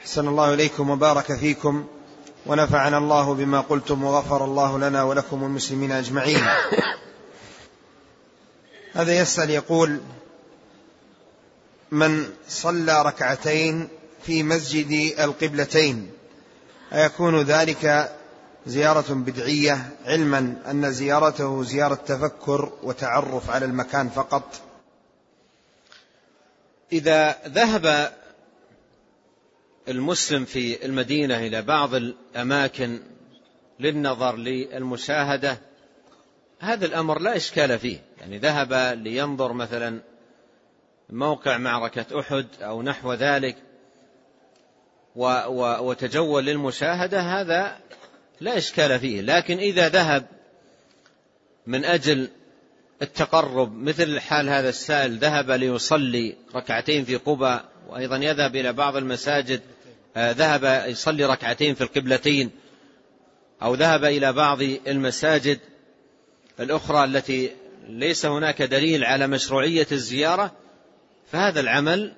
أحسن الله إليكم وبارك فيكم ونفعنا الله بما قلتم وغفر الله لنا ولكم المسلمين أجمعين. هذا يسأل يقول من صلى ركعتين في مسجد القبلتين أيكون ذلك زيارة بدعية؟ علما أن زيارته زيارة تفكر وتعرف على المكان فقط. إذا ذهب المسلم في المدينة إلى بعض الأماكن للنظر للمشاهدة هذا الأمر لا إشكال فيه. يعني ذهب لينظر مثلا موقع معركة أحد أو نحو ذلك وتجول للمشاهدة هذا لا إشكال فيه. لكن إذا ذهب من أجل التقرب مثل حال هذا السائل ذهب ليصلي ركعتين في قبى وأيضا يذهب إلى بعض المساجد آه، ذهب يصلي ركعتين في القبلتين أو ذهب إلى بعض المساجد. الأخرى التي ليس هناك دليل على مشروعية الزيارة فهذا العمل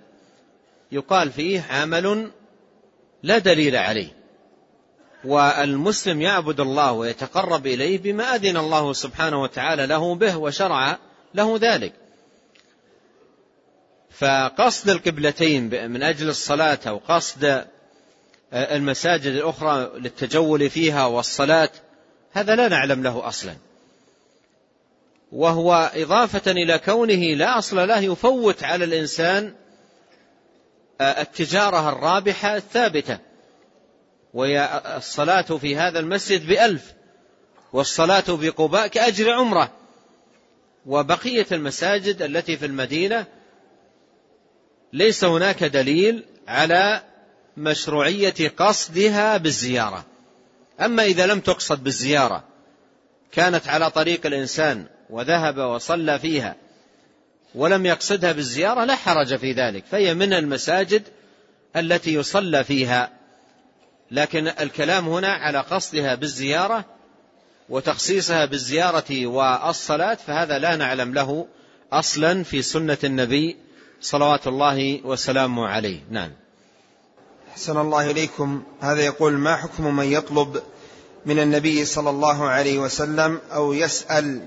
يقال فيه عمل لا دليل عليه. والمسلم يعبد الله ويتقرب إليه بما أذن الله سبحانه وتعالى له به وشرع له ذلك. فقصد القبلتين من أجل الصلاة أو قصد المساجد الأخرى للتجول فيها والصلاة هذا لا نعلم له أصلا. وهو إضافة إلى كونه لا أصل له يفوت على الإنسان التجارة الرابحة الثابتة. وهي الصلاة في هذا المسجد بألف والصلاة بقباء كأجر عمرة. وبقية المساجد التي في المدينة ليس هناك دليل على مشروعية قصدها بالزيارة. أما إذا لم تقصد بالزيارة كانت على طريق الإنسان وذهب وصلى فيها ولم يقصدها بالزيارة لا حرج في ذلك. فهي من المساجد التي يصلى فيها لكن الكلام هنا على قصدها بالزيارة وتخصيصها بالزيارة والصلاة فهذا لا نعلم له أصلا في سنة النبي صلوات الله وسلامه عليه. نعم. أحسن الله إليكم. هذا يقول ما حكم من يطلب من النبي صلى الله عليه وسلم أو يسأل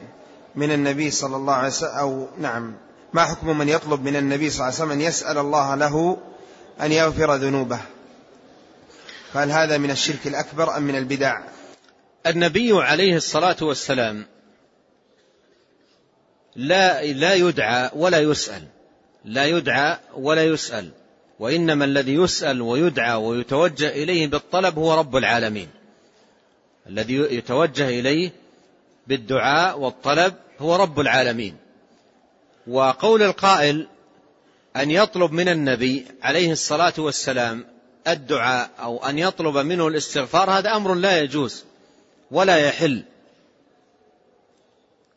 من النبي صلى الله عليه وسلم أو نعم. ما حكم من يطلب من النبي صلى الله عليه وسلم أن يسأل الله له أن يغفر ذنوبه؟ فهل هذا من الشرك الأكبر أم من البدع؟ النبي عليه الصلاة والسلام لا لا يدعى ولا يسأل. لا يدعى ولا يسأل. وإنما الذي يسأل ويدعى ويتوجه إليه بالطلب هو رب العالمين. الذي يتوجه إليه بالدعاء والطلب هو رب العالمين. وقول القائل أن يطلب من النبي عليه الصلاة والسلام الدعاء أو أن يطلب منه الاستغفار هذا أمر لا يجوز ولا يحل.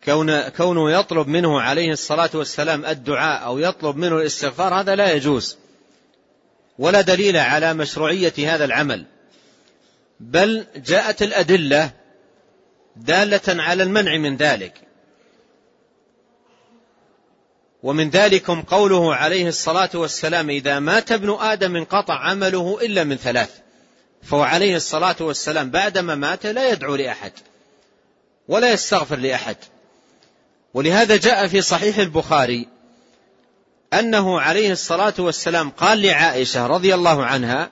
كون كونه يطلب منه عليه الصلاة والسلام الدعاء أو يطلب منه الاستغفار هذا لا يجوز ولا دليل على مشروعية هذا العمل. بل جاءت الأدلة دالة على المنع من ذلك. ومن ذلكم قوله عليه الصلاة والسلام إذا مات ابن آدم انقطع عمله إلا من ثلاث. فهو عليه الصلاة والسلام بعدما مات لا يدعو لأحد ولا يستغفر لأحد. ولهذا جاء في صحيح البخاري أنه عليه الصلاة والسلام قال لعائشة رضي الله عنها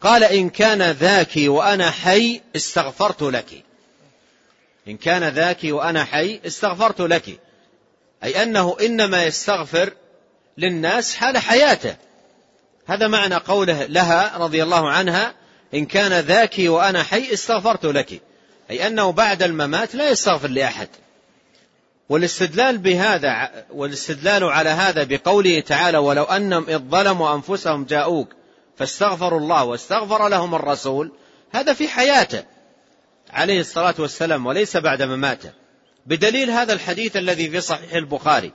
قال إن كان ذاك وأنا حي استغفرت لك. إن كان ذاك وأنا حي استغفرت لك. أي أنه إنما يستغفر للناس حال حياته. هذا معنى قوله لها رضي الله عنها إن كان ذاك وأنا حي استغفرت لك. أي أنه بعد الممات لا يستغفر لأحد. والاستدلال بهذا والاستدلال على هذا بقوله تعالى ولو أنهم إذ ظلموا أنفسهم جاءوك فاستغفروا الله واستغفر لهم الرسول هذا في حياته. عليه الصلاة والسلام وليس بعد مماته. بدليل هذا الحديث الذي في صحيح البخاري.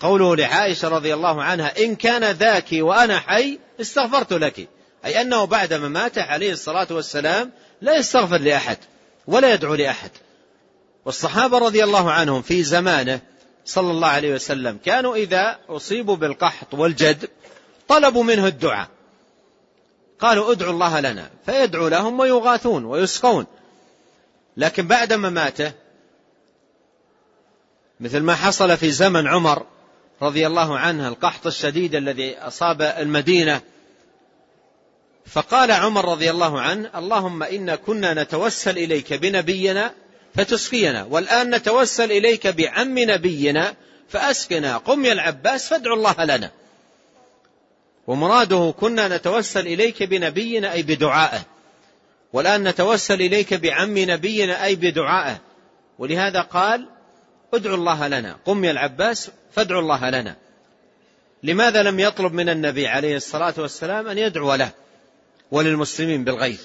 قوله لعائشة رضي الله عنها إن كان ذاك وأنا حي استغفرت لك. أي أنه بعد مماته عليه الصلاة والسلام لا يستغفر لأحد ولا يدعو لأحد. والصحابة رضي الله عنهم في زمانه صلى الله عليه وسلم كانوا إذا أصيبوا بالقحط والجد طلبوا منه الدعاء. قالوا ادعوا الله لنا فيدعو لهم ويغاثون ويسقون. لكن بعد مماته مثل ما حصل في زمن عمر رضي الله عنه القحط الشديد الذي أصاب المدينة. فقال عمر رضي الله عنه اللهم إنا كنا نتوسل إليك بنبينا فتسقينا والآن نتوسل إليك بعم نبينا فأسقنا قم يا العباس فادعوا الله لنا. ومراده كنا نتوسل إليك بنبينا أي بدعائه. والآن نتوسل إليك بعم نبينا أي بدعائه. ولهذا قال ادعوا الله لنا. قم يا العباس فادعوا الله لنا. لماذا لم يطلب من النبي عليه الصلاة والسلام أن يدعو له وللمسلمين بالغيث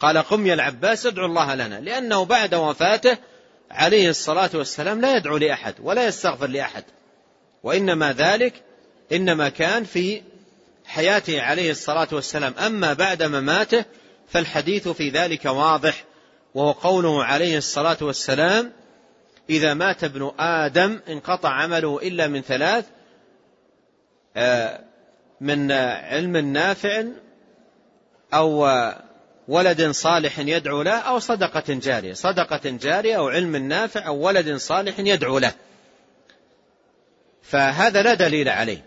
قال قم يا العباس ادعوا الله لنا. لأنه بعد وفاته عليه الصلاة والسلام لا يدعو لأحد ولا يستغفر لأحد. وإنما ذلك إنما كان في حياته عليه الصلاة والسلام. أما بعد مماته فالحديث في ذلك واضح وهو قوله عليه الصلاة والسلام إذا مات ابن آدم انقطع عمله إلا من ثلاث آه، من علم نافع أو ولد صالح يدعو له أو صدقة جارية. صدقة جارية أو علم نافع أو ولد صالح يدعو له. فهذا لا دليل عليه.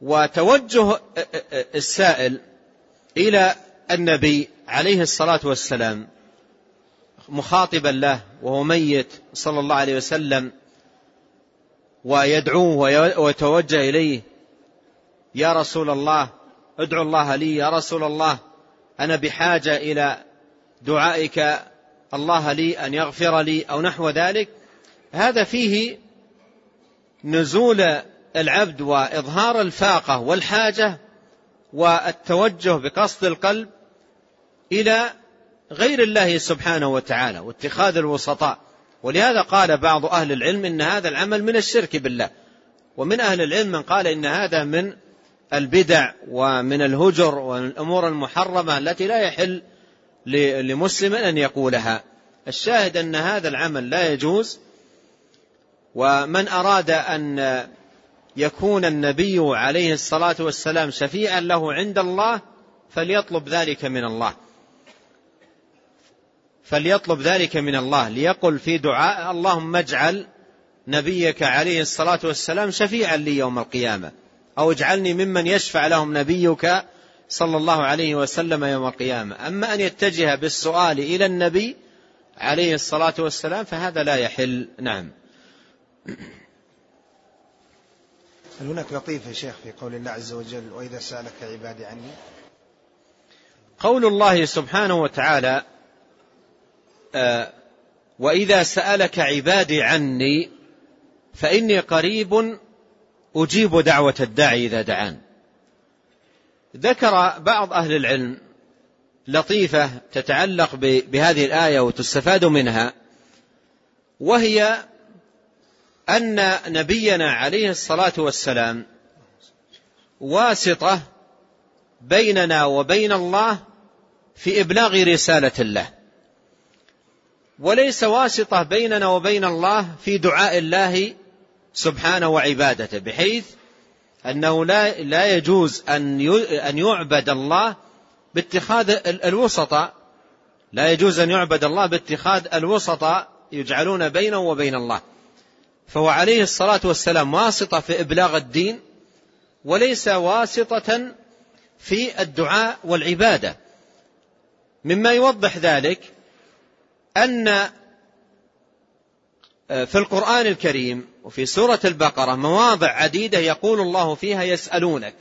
وتوجه السائل إلى النبي عليه الصلاة والسلام مخاطبا له وهو ميت صلى الله عليه وسلم ويدعوه ويتوجه إليه يا رسول الله ادعو الله لي يا رسول الله أنا بحاجة إلى دعائك الله لي أن يغفر لي أو نحو ذلك. هذا فيه نزول العبد وإظهار الفاقة والحاجة والتوجه بقصد القلب إلى غير الله سبحانه وتعالى واتخاذ الوسطاء. ولهذا قال بعض أهل العلم إن هذا العمل من الشرك بالله. ومن أهل العلم من قال إن هذا من البدع ومن الهجر والأمور المحرمة التي لا يحل لمسلم أن يقولها. الشاهد أن هذا العمل لا يجوز. ومن أراد أن يكون النبي عليه الصلاة والسلام شفيعا له عند الله فليطلب ذلك من الله. فليطلب ذلك من الله ليقل في دعاء اللهم اجعل نبيك عليه الصلاة والسلام شفيعا لي يوم القيامة. أو اجعلني ممن يشفع لهم نبيك صلى الله عليه وسلم يوم القيامة. أما أن يتجه بالسؤال إلى النبي عليه الصلاة والسلام فهذا لا يحل. نعم. هل هناك لطيف يا شيخ في قول الله عز وجل وإذا سألك عبادي عني؟ قول الله سبحانه وتعالى وإذا سألك عبادي عني فإني قريب أجيب دعوة الداعي إذا دعان. ذكر بعض أهل العلم لطيفة تتعلق بهذه الآية وتستفاد منها وهي أن نبينا عليه الصلاة والسلام واسطة بيننا وبين الله في إبلاغ رسالة الله. وليس واسطة بيننا وبين الله في دعاء الله سبحانه وعبادته بحيث أنه لا لا يجوز أن أن يعبد الله باتخاذ الوسطاء لا يجوز أن يعبد الله باتخاذ الوسطاء يجعلون بينه وبين الله. فهو عليه الصلاة والسلام واسطة في إبلاغ الدين وليس واسطة في الدعاء والعبادة. مما يوضح ذلك أن في القرآن الكريم وفي سورة البقرة مواضع عديدة يقول الله فيها يسألونك.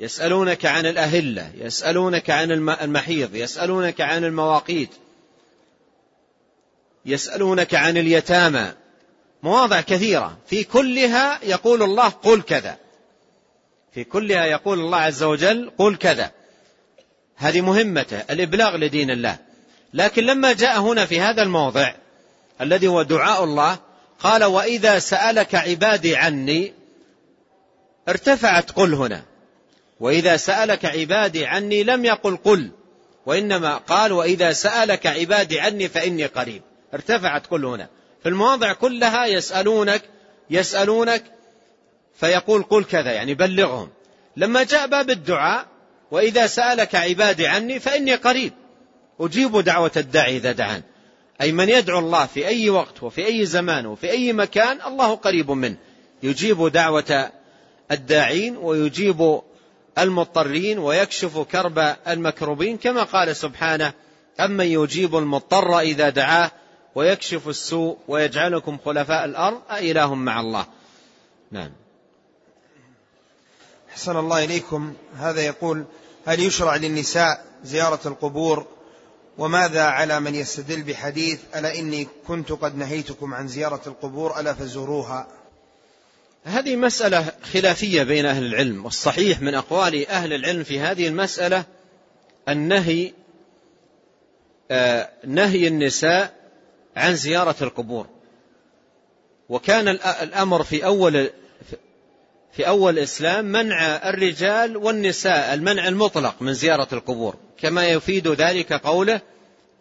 يسألونك عن الأهلة يسألونك عن المحيض يسألونك عن المواقيت يسألونك عن اليتامى. مواضع كثيرة. في كلها يقول الله قل كذا. في كلها يقول الله عز وجل قل كذا. هذه مهمته الإبلاغ لدين الله. لكن لما جاء هنا في هذا الموضع الذي هو دعاء الله قال وإذا سألك عبادي عني ارتفعت قل هنا. وإذا سألك عبادي عني لم يقل قل وإنما قال وإذا سألك عبادي عني فإني قريب. ارتفعت قل هنا. في المواضع كلها يسألونك يسألونك فيقول قل كذا يعني بلغهم. لما جاء باب الدعاء وإذا سألك عبادي عني فإني قريب. أجيب دعوة الداعي إذا دعان. أي من يدعو الله في أي وقت وفي أي زمان وفي أي مكان الله قريب منه. يجيب دعوة الداعين ويجيب المضطرين ويكشف كرب المكروبين كما قال سبحانه أمن يجيب المضطر إذا دعاه ويكشف السوء ويجعلكم خلفاء الأرض أإله مع الله. نعم. حسن الله إليكم. هذا يقول هل يشرع للنساء زيارة القبور وماذا على من يستدل بحديث ألا إني كنت قد نهيتكم عن زيارة القبور ألا فزوروها؟ هذه مسألة خلافية بين أهل العلم والصحيح من أقوال أهل العلم في هذه المسألة النهي آه نهي النساء عن زيارة القبور. وكان الأمر في أول في أول الإسلام منع الرجال والنساء المنع المطلق من زيارة القبور. كما يفيد ذلك قوله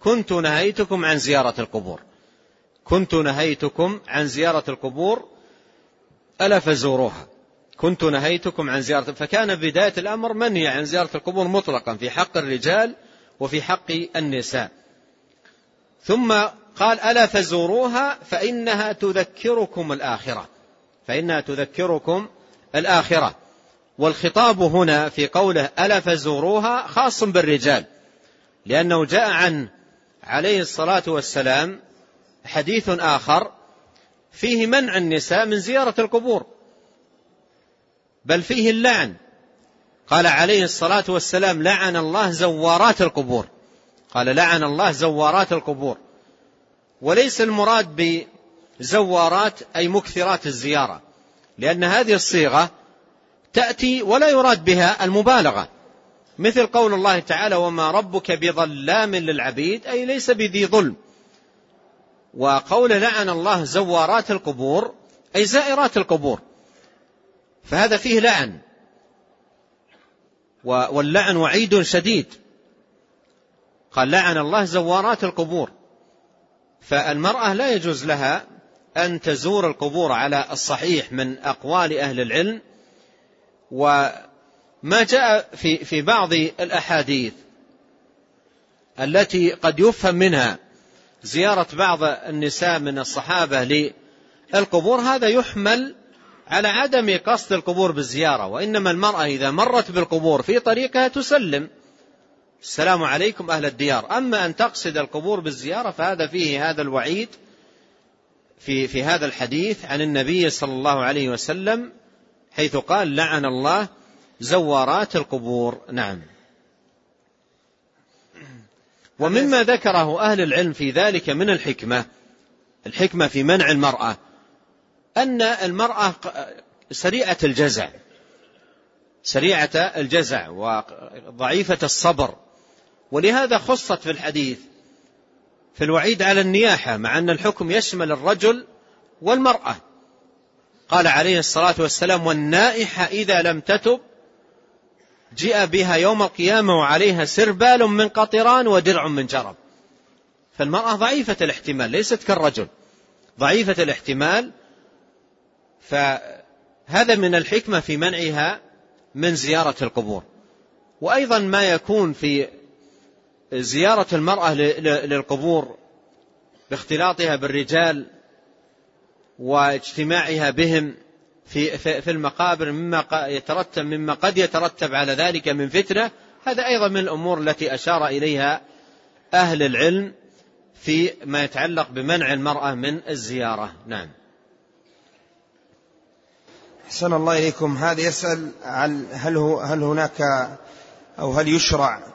كنت نهيتكم عن زيارة القبور. كنت نهيتكم عن زيارة القبور؟ ألا فزوروها. كنت نهيتكم عن زيارة فكان بداية الأمر منهي عن زيارة القبور مطلقا في حق الرجال وفي حق النساء. ثم قال ألا فزوروها فإنها تذكركم الآخرة. فإنها تذكركم الآخرة. والخطاب هنا في قوله ألا فزوروها خاص بالرجال لأنه جاء عن عليه الصلاة والسلام حديث آخر فيه منع النساء من زيارة القبور بل فيه اللعن. قال عليه الصلاة والسلام لعن الله زوارات القبور. قال لعن الله زوارات القبور. وليس المراد بزوارات أي مكثرات الزيارة. لأن هذه الصيغة تأتي ولا يراد بها المبالغة. مثل قول الله تعالى وما ربك بظلام للعبيد أي ليس بذي ظلم. وقول لعن الله زوارات القبور أي زائرات القبور. فهذا فيه لعن. واللعن وعيد شديد. قال لعن الله زوارات القبور. فالمرأة لا يجوز لها أن تزور القبور على الصحيح من أقوال أهل العلم وما جاء في في بعض الأحاديث التي قد يفهم منها زيارة بعض النساء من الصحابة للقبور هذا يحمل على عدم قصد القبور بالزيارة وإنما المرأة إذا مرت بالقبور في طريقها تسلم. السلام عليكم أهل الديار. أما أن تقصد القبور بالزيارة فهذا فيه هذا الوعيد في في هذا الحديث عن النبي صلى الله عليه وسلم حيث قال لعن الله زوارات القبور. نعم. ومما ذكره أهل العلم في ذلك من الحكمة الحكمة في منع المرأة أن المرأة سريعة الجزع سريعة الجزع وضعيفة الصبر ولهذا خصت في الحديث في الوعيد على النياحة مع أن الحكم يشمل الرجل والمرأة. قال عليه الصلاة والسلام والنائحة إذا لم تتب جاء بها يوم القيامة وعليها سربال من قطران ودرع من جرب. فالمرأة ضعيفة الاحتمال ليست كالرجل ضعيفة الاحتمال. فهذا من الحكمة في منعها من زيارة القبور. وأيضا ما يكون في زيارة المرأة للقبور باختلاطها بالرجال واجتماعها بهم في في المقابر مما يترتب مما قد يترتب على ذلك من فتنة. هذا أيضا من الأمور التي أشار إليها أهل العلم في ما يتعلق بمنع المرأة من الزيارة. نعم. أحسن الله إليكم. هذا يسأل هل هو هل هناك أو هل يشرع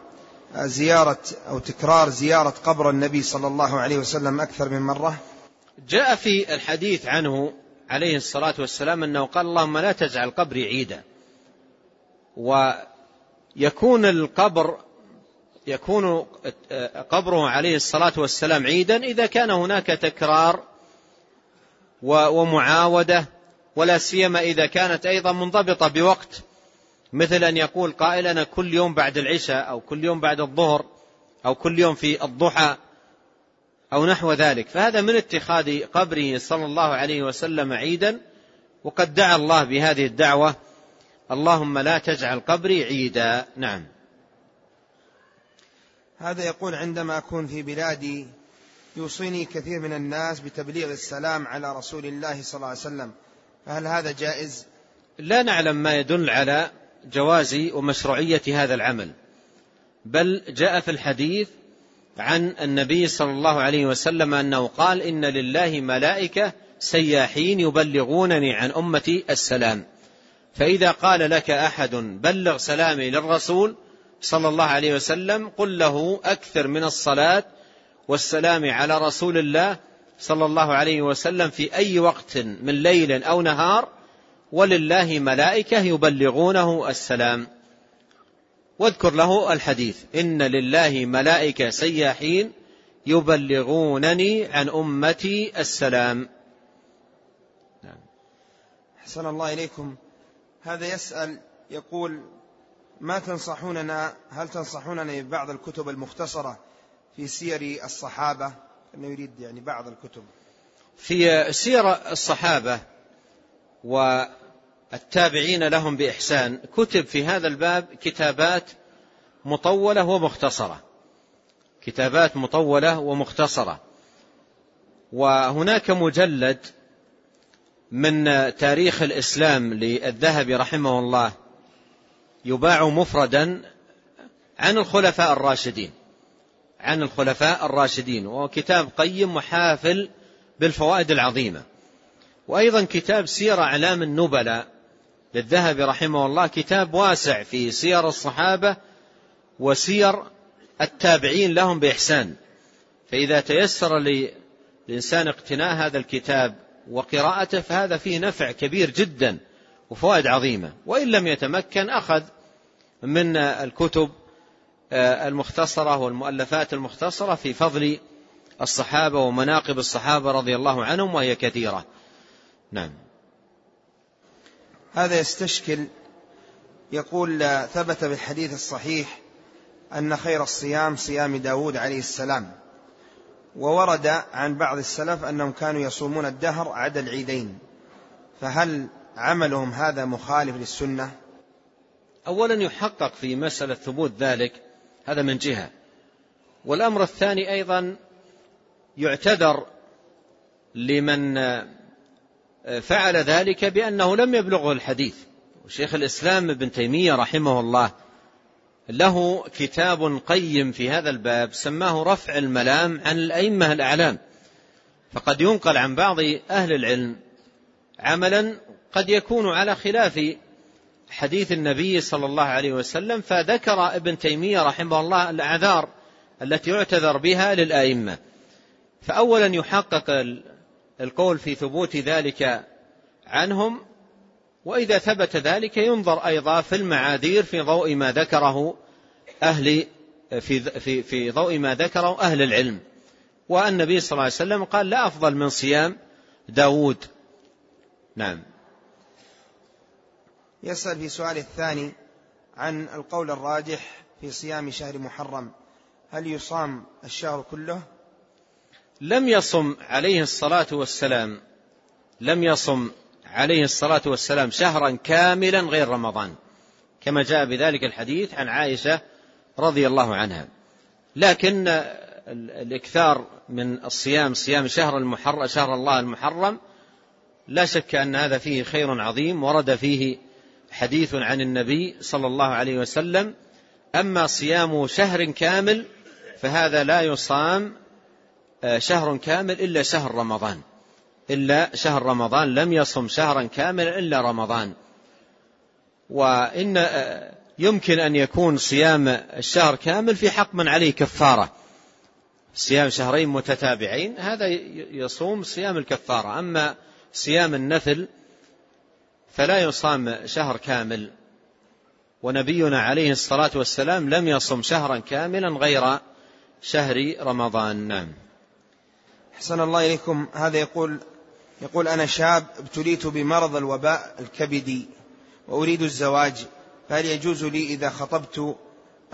زيارة أو تكرار زيارة قبر النبي صلى الله عليه وسلم أكثر من مرة. جاء في الحديث عنه عليه الصلاة والسلام أنه قال اللهم لا تجعل قبري عيدا. ويكون القبر يكون قبره عليه الصلاة والسلام عيدا إذا كان هناك تكرار ومعاودة ولا سيما إذا كانت أيضا منضبطة بوقت. مثل أن يقول قائل أنا كل يوم بعد العشاء أو كل يوم بعد الظهر أو كل يوم في الضحى أو نحو ذلك. فهذا من اتخاذ قبره صلى الله عليه وسلم عيدا وقد دعا الله بهذه الدعوة. اللهم لا تجعل قبري عيدا. نعم. هذا يقول عندما أكون في بلادي يوصيني كثير من الناس بتبليغ السلام على رسول الله صلى الله عليه وسلم. فهل هذا جائز؟ لا نعلم ما يدل على جواز ومشروعية هذا العمل. بل جاء في الحديث عن النبي صلى الله عليه وسلم أنه قال إن لله ملائكة سياحين يبلغونني عن أمتي السلام. فإذا قال لك أحد بلغ سلامي للرسول صلى الله عليه وسلم قل له أكثر من الصلاة والسلام على رسول الله صلى الله عليه وسلم في أي وقت من ليل أو نهار ولله ملائكة يبلغونه السلام. واذكر له الحديث. إن لله ملائكة سياحين يبلغونني عن أمتي السلام. نعم. أحسن الله إليكم. هذا يسأل يقول ما تنصحوننا هل تنصحوننا ببعض الكتب المختصرة في سير الصحابة؟ أنه يريد يعني بعض الكتب. في سير الصحابة والتابعين لهم بإحسان. كتب في هذا الباب كتابات مطولة ومختصرة. كتابات مطولة ومختصرة. وهناك مجلد من تاريخ الإسلام للذهبي رحمه الله يباع مفردا عن الخلفاء الراشدين. عن الخلفاء الراشدين. وهو كتاب قيم وحافل بالفوائد العظيمة. وأيضا كتاب سير أعلام النبلاء للذهبي رحمه الله كتاب واسع في سير الصحابة وسير التابعين لهم بإحسان. فإذا تيسر للإنسان اقتناء هذا الكتاب وقراءته فهذا فيه نفع كبير جدا وفوائد عظيمة. وإن لم يتمكن أخذ من الكتب آه، المختصرة والمؤلفات المختصرة في فضل الصحابة ومناقب الصحابة رضي الله عنهم وهي كثيرة. نعم. هذا يستشكل يقول ثبت بالحديث الصحيح أن خير الصيام صيام داود عليه السلام وورد عن بعض السلف أنهم كانوا يصومون الدهر عدا العيدين فهل عملهم هذا مخالف للسنة؟ أولا يحقق في مسألة ثبوت ذلك هذا من جهة والأمر الثاني أيضا يعتذر لمن فعل ذلك بأنه لم يبلغه الحديث. وشيخ الإسلام ابن تيمية رحمه الله له كتاب قيم في هذا الباب سماه رفع الملام عن الأئمة الأعلام. فقد ينقل عن بعض أهل العلم عملا قد يكون على خلاف حديث النبي صلى الله عليه وسلم فذكر ابن تيمية رحمه الله الأعذار التي يعتذر بها للآئمة. فأولا يحقق القول في ثبوت ذلك عنهم وإذا ثبت ذلك ينظر أيضا في المعاذير في ضوء ما ذكره أهل في في في ضوء ما ذكره أهل العلم. والنبي صلى الله عليه وسلم قال لا أفضل من صيام داود. نعم. يسأل في سؤال الثاني عن القول الراجح في صيام شهر محرم. هل يصام الشهر كله؟ لم يصم عليه الصلاة والسلام لم يصم عليه الصلاة والسلام شهرا كاملا غير رمضان كما جاء بذلك الحديث عن عائشة رضي الله عنها. لكن الإكثار من الصيام صيام شهر المحرم شهر الله المحرم لا شك أن هذا فيه خير عظيم ورد فيه حديث عن النبي صلى الله عليه وسلم أما صيام شهر كامل فهذا لا يصام شهر كامل إلا شهر رمضان. إلا شهر رمضان لم يصم شهرا كاملا إلا رمضان. وإن آه، يمكن أن يكون صيام الشهر كامل في حق من عليه كفارة. صيام شهرين متتابعين هذا يصوم صيام الكفارة. أما صيام النفل فلا يصام شهر كامل. ونبينا عليه الصلاة والسلام لم يصم شهرا كاملا غير شهر رمضان. نعم. حسن الله إليكم. هذا يقول يقول أنا شاب ابتليت بمرض الوباء الكبدي وأريد الزواج فهل يجوز لي إذا خطبت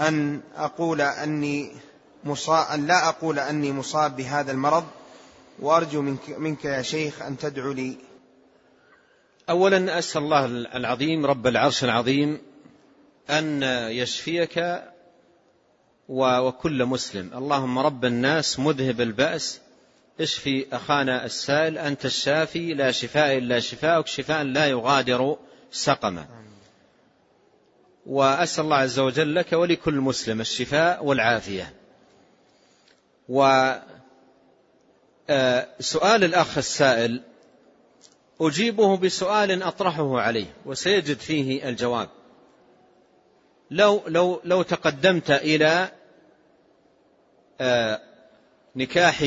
أن أقول أني مصاب أن لا أقول أني مصاب بهذا المرض؟ وأرجو منك, منك يا شيخ أن تدعو لي. أولا أسأل الله العظيم رب العرش العظيم أن يشفيك وكل مسلم. اللهم رب الناس مذهب البأس اشفي أخانا السائل أنت الشافي لا شفاء إلا شفاءك شفاء لا يغادر سقما. وأسأل الله عز وجل لك ولكل مسلم الشفاء والعافية. وسؤال آه، الأخ السائل أجيبه بسؤال أطرحه عليه وسيجد فيه الجواب. لو لو لو تقدمت إلى آه، نكاح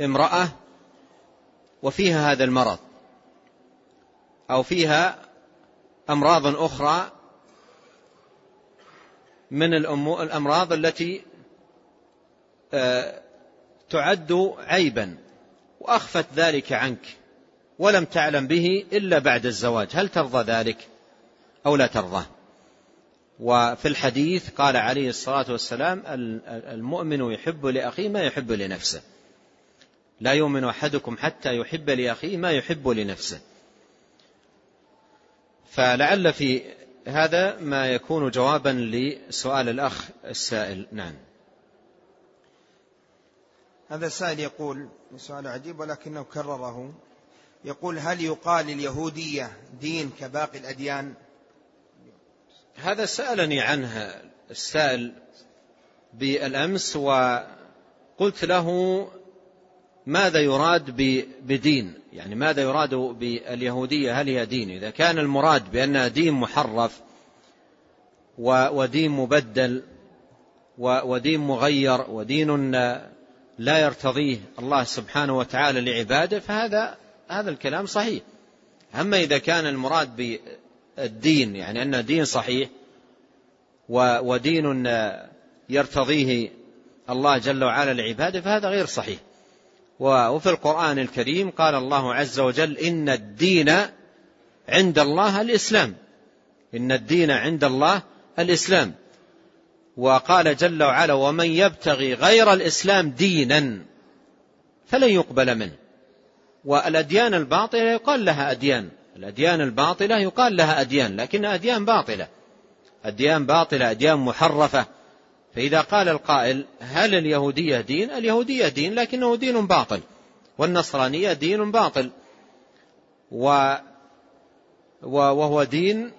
امرأة وفيها هذا المرض أو فيها أمراض أخرى من الأمراض التي آه، تعد عيبا وأخفت ذلك عنك ولم تعلم به إلا بعد الزواج. هل ترضى ذلك أو لا ترضى؟ وفي الحديث قال عليه الصلاة والسلام المؤمن يحب لأخيه ما يحب لنفسه. لا يؤمن أحدكم حتى يحب لأخيه ما يحب لنفسه. فلعل في هذا ما يكون جوابا لسؤال الأخ السائل. نعم. هذا السائل يقول سؤال عجيب ولكنه كرره. يقول هل يقال اليهودية دين كباقي الأديان؟ هذا سألني عنه السائل بالأمس وقلت له ماذا يراد بدين؟ يعني ماذا يراد باليهودية؟ هل هي دين؟ إذا كان المراد بأنها دين محرف ودين مبدل ودين مغير ودين لا يرتضيه الله سبحانه وتعالى لعباده فهذا هذا الكلام صحيح. أما إذا كان المراد بالدين يعني أنه دين صحيح ودين يرتضيه الله جل وعلا لعباده فهذا غير صحيح. وفي القرآن الكريم قال الله عز وجل إن الدين عند الله الإسلام. إن الدين عند الله الإسلام. وقال جل وعلا ومن يبتغي غير الإسلام دينا فلن يقبل منه. والأديان الباطلة يقال لها أديان. الأديان الباطلة يقال لها أديان لكنها أديان باطلة. أديان باطلة أديان محرفة. فإذا قال القائل هل اليهودية دين؟ اليهودية دين لكنه دين باطل والنصرانية دين باطل و وهو دين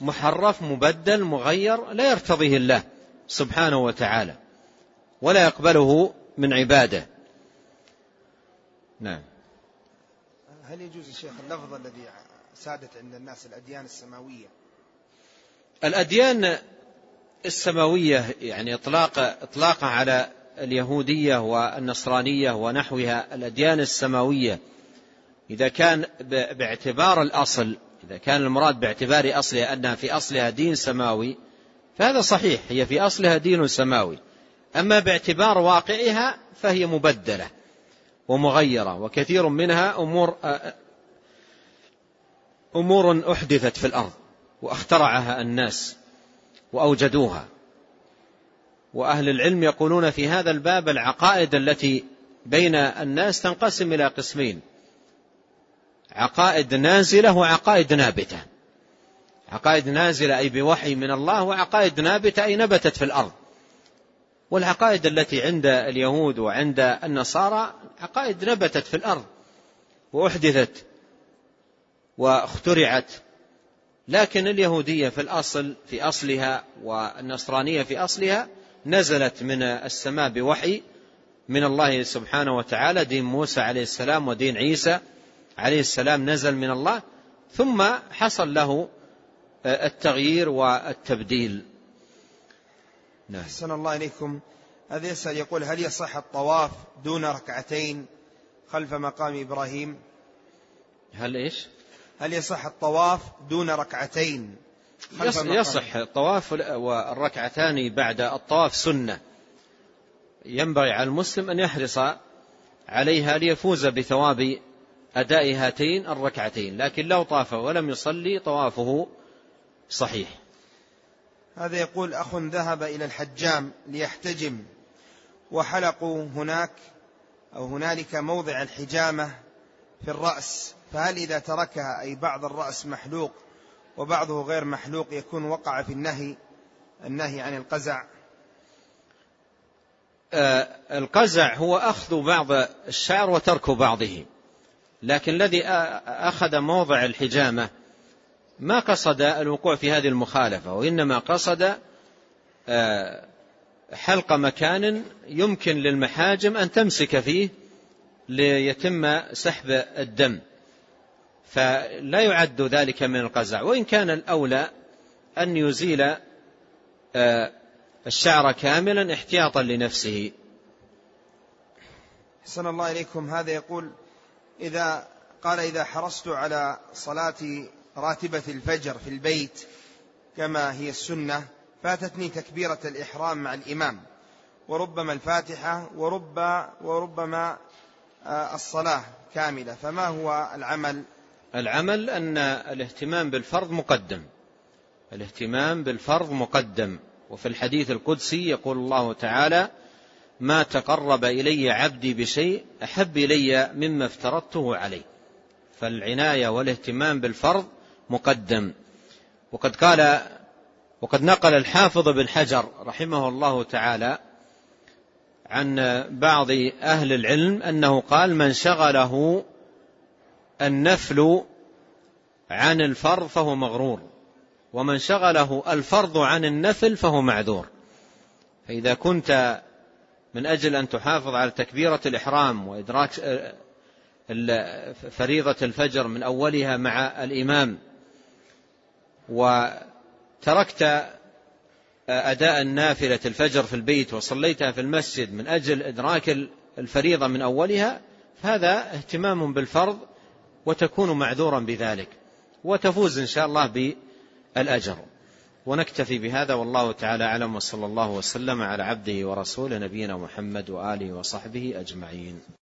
محرف مبدل مغير لا يرتضيه الله سبحانه وتعالى ولا يقبله من عباده. نعم. هل يجوز الشيخ اللفظ الذي سادت عند الناس الأديان السماوية؟ الأديان السماوية يعني إطلاق إطلاقها على اليهودية والنصرانية ونحوها الأديان السماوية. إذا كان باعتبار الأصل إذا كان المراد باعتبار أصلها أنها في أصلها دين سماوي فهذا صحيح هي في أصلها دين سماوي. أما باعتبار واقعها فهي مبدلة ومغيرة وكثير منها أمور أمور أحدثت في الأرض وأخترعها الناس. وأوجدوها. وأهل العلم يقولون في هذا الباب العقائد التي بين الناس تنقسم إلى قسمين. عقائد نازلة وعقائد نابتة. عقائد نازلة أي بوحي من الله وعقائد نابتة أي نبتت في الأرض. والعقائد التي عند اليهود وعند النصارى عقائد نبتت في الأرض. وأحدثت واخترعت لكن اليهودية في الأصل في أصلها والنصرانية في أصلها نزلت من السماء بوحي من الله سبحانه وتعالى. دين موسى عليه السلام ودين عيسى عليه السلام نزل من الله ثم حصل له التغيير والتبديل. نعم. أحسن الله إليكم. هذا يسأل يقول هل يصح الطواف دون ركعتين خلف مقام إبراهيم؟ هل إيش؟ هل يصح الطواف دون ركعتين يصح الطواف والركعتان بعد الطواف سنة. ينبغي على المسلم أن يحرص عليها ليفوز بثواب أداء هاتين الركعتين لكن لو طاف ولم يصلي طوافه صحيح. هذا يقول أخ ذهب إلى الحجام ليحتجم وحلقوا هناك أو هنالك موضع الحجامة في الرأس. فهل إذا تركها أي بعض الرأس محلوق وبعضه غير محلوق يكون وقع في النهي النهي عن القزع؟ آه، القزع هو أخذ بعض الشعر وترك بعضه. لكن الذي أخذ موضع الحجامة ما قصد الوقوع في هذه المخالفة وإنما قصد آه، حلق مكان يمكن للمحاجم أن تمسك فيه ليتم سحب الدم. فلا يعد ذلك من القزع وإن كان الأولى أن يزيل آه، الشعر كاملا احتياطا لنفسه. حسن الله إليكم. هذا يقول إذا قال إذا حرصت على صلاة راتبة الفجر في البيت كما هي السنة فاتتني تكبيرة الإحرام مع الإمام وربما الفاتحة ورب وربما آه، الصلاة كاملة. فما هو العمل؟ العمل أن الاهتمام بالفرض مقدم. الاهتمام بالفرض مقدم. وفي الحديث القدسي يقول الله تعالى ما تقرب إلي عبدي بشيء أحب إلي مما افترضته عليه. فالعناية والاهتمام بالفرض مقدم. وقد قال وقد نقل الحافظ بن حجر رحمه الله تعالى عن بعض أهل العلم أنه قال من شغله النفل عن الفرض فهو مغرور ومن شغله الفرض عن النفل فهو معذور. فإذا كنت من أجل أن تحافظ على تكبيرة الإحرام وإدراك فريضة الفجر من أولها مع الإمام وتركت أداء النافلة الفجر في البيت وصليتها في المسجد من أجل إدراك الفريضة من أولها فهذا اهتمام بالفرض وتكون معذورا بذلك. وتفوز إن شاء الله بالأجر. ونكتفي بهذا والله تعالى أعلم وصلى الله وسلم على عبده ورسوله نبينا محمد وآله وصحبه أجمعين.